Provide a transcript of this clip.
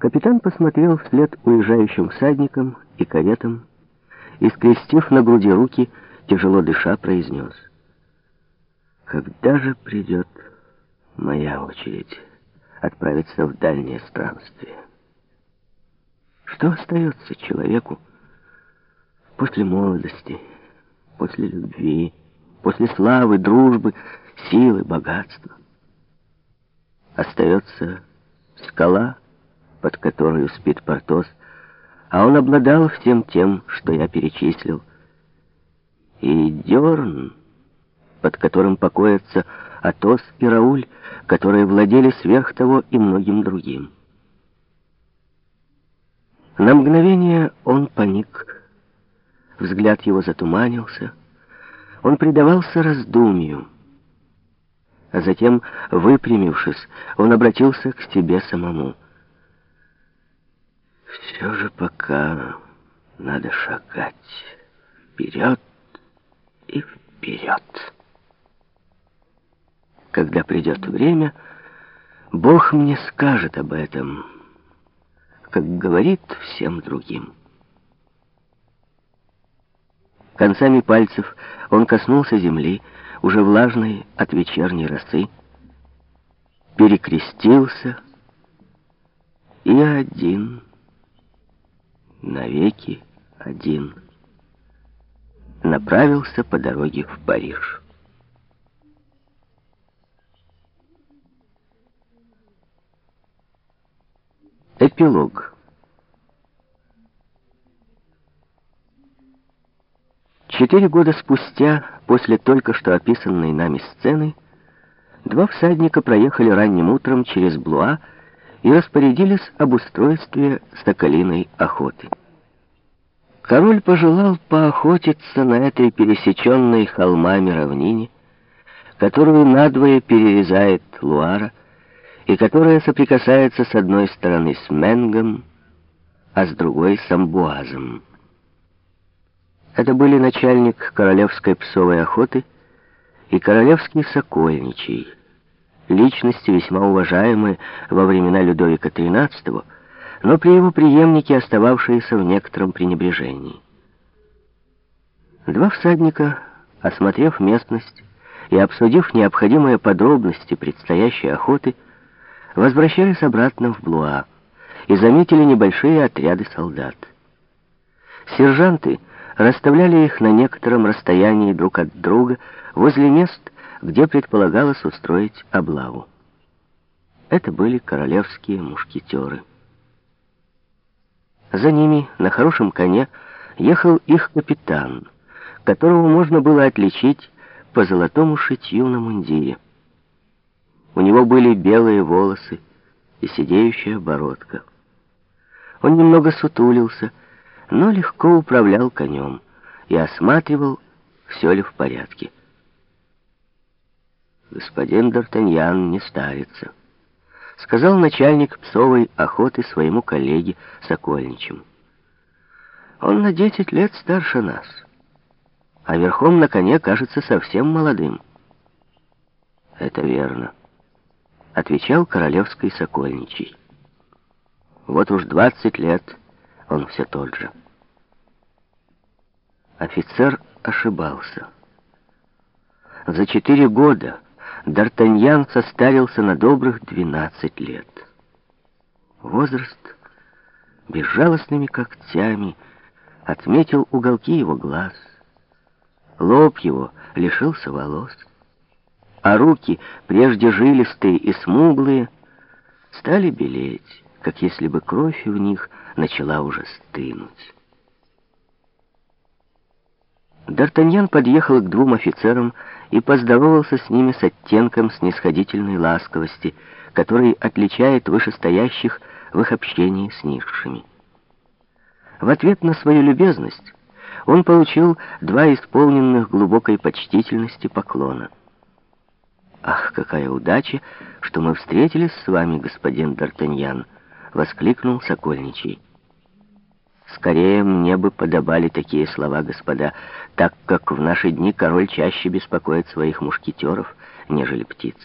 Капитан посмотрел вслед уезжающим всадникам и каретам и, скрестив на груди руки, тяжело дыша, произнес. «Когда же придет моя очередь отправиться в дальнее странствие? Что остается человеку после молодости, после любви, после славы, дружбы, силы, богатства? Остается скала, под которую спит Портос, а он обладал всем тем, что я перечислил. И дерн, под которым покоятся Атос и Рауль, которые владели сверх того и многим другим. На мгновение он паник, взгляд его затуманился, он предавался раздумью, а затем, выпрямившись, он обратился к себе самому — все же пока надо шагать вперед и вперед. Когда придет время, Бог мне скажет об этом, как говорит всем другим. Концами пальцев он коснулся земли, уже влажной от вечерней росы, перекрестился и один навеки один, направился по дороге в Париж. Эпилог Четыре года спустя, после только что описанной нами сцены, два всадника проехали ранним утром через Блуа и распорядились об устройстве соколиной охоты. Король пожелал поохотиться на этой пересеченной холмами равнине, которую надвое перерезает Луара, и которая соприкасается с одной стороны с Менгом, а с другой с Амбуазом. Это были начальник королевской псовой охоты и королевский сокольничий, личности весьма уважаемые во времена Людовика XIII, но при его преемнике остававшиеся в некотором пренебрежении. Два всадника, осмотрев местность и обсудив необходимые подробности предстоящей охоты, возвращались обратно в Блуа и заметили небольшие отряды солдат. Сержанты расставляли их на некотором расстоянии друг от друга возле мест, где предполагалось устроить облаву. Это были королевские мушкетеры. За ними на хорошем коне ехал их капитан, которого можно было отличить по золотому шитью на мундире. У него были белые волосы и сидеющая бородка. Он немного сутулился, но легко управлял конем и осматривал, все ли в порядке господин Д'Артаньян не старится», — сказал начальник псовой охоты своему коллеге Сокольничему. «Он на десять лет старше нас, а верхом на коне кажется совсем молодым». «Это верно», — отвечал королевский Сокольничий. «Вот уж двадцать лет он все тот же». Офицер ошибался. За четыре года Д'Артаньян состарился на добрых 12 лет. Возраст безжалостными когтями отметил уголки его глаз. Лоб его лишился волос, а руки, прежде жилистые и смуглые, стали белеть, как если бы кровь в них начала уже стынуть. Д'Артаньян подъехал к двум офицерам и поздоровался с ними с оттенком снисходительной ласковости, который отличает вышестоящих в их общении с низшими. В ответ на свою любезность он получил два исполненных глубокой почтительности поклона. «Ах, какая удача, что мы встретились с вами, господин Д'Артаньян!» — воскликнул Сокольничий. Скорее мне бы подобали такие слова, господа, так как в наши дни король чаще беспокоит своих мушкетеров, нежели птиц.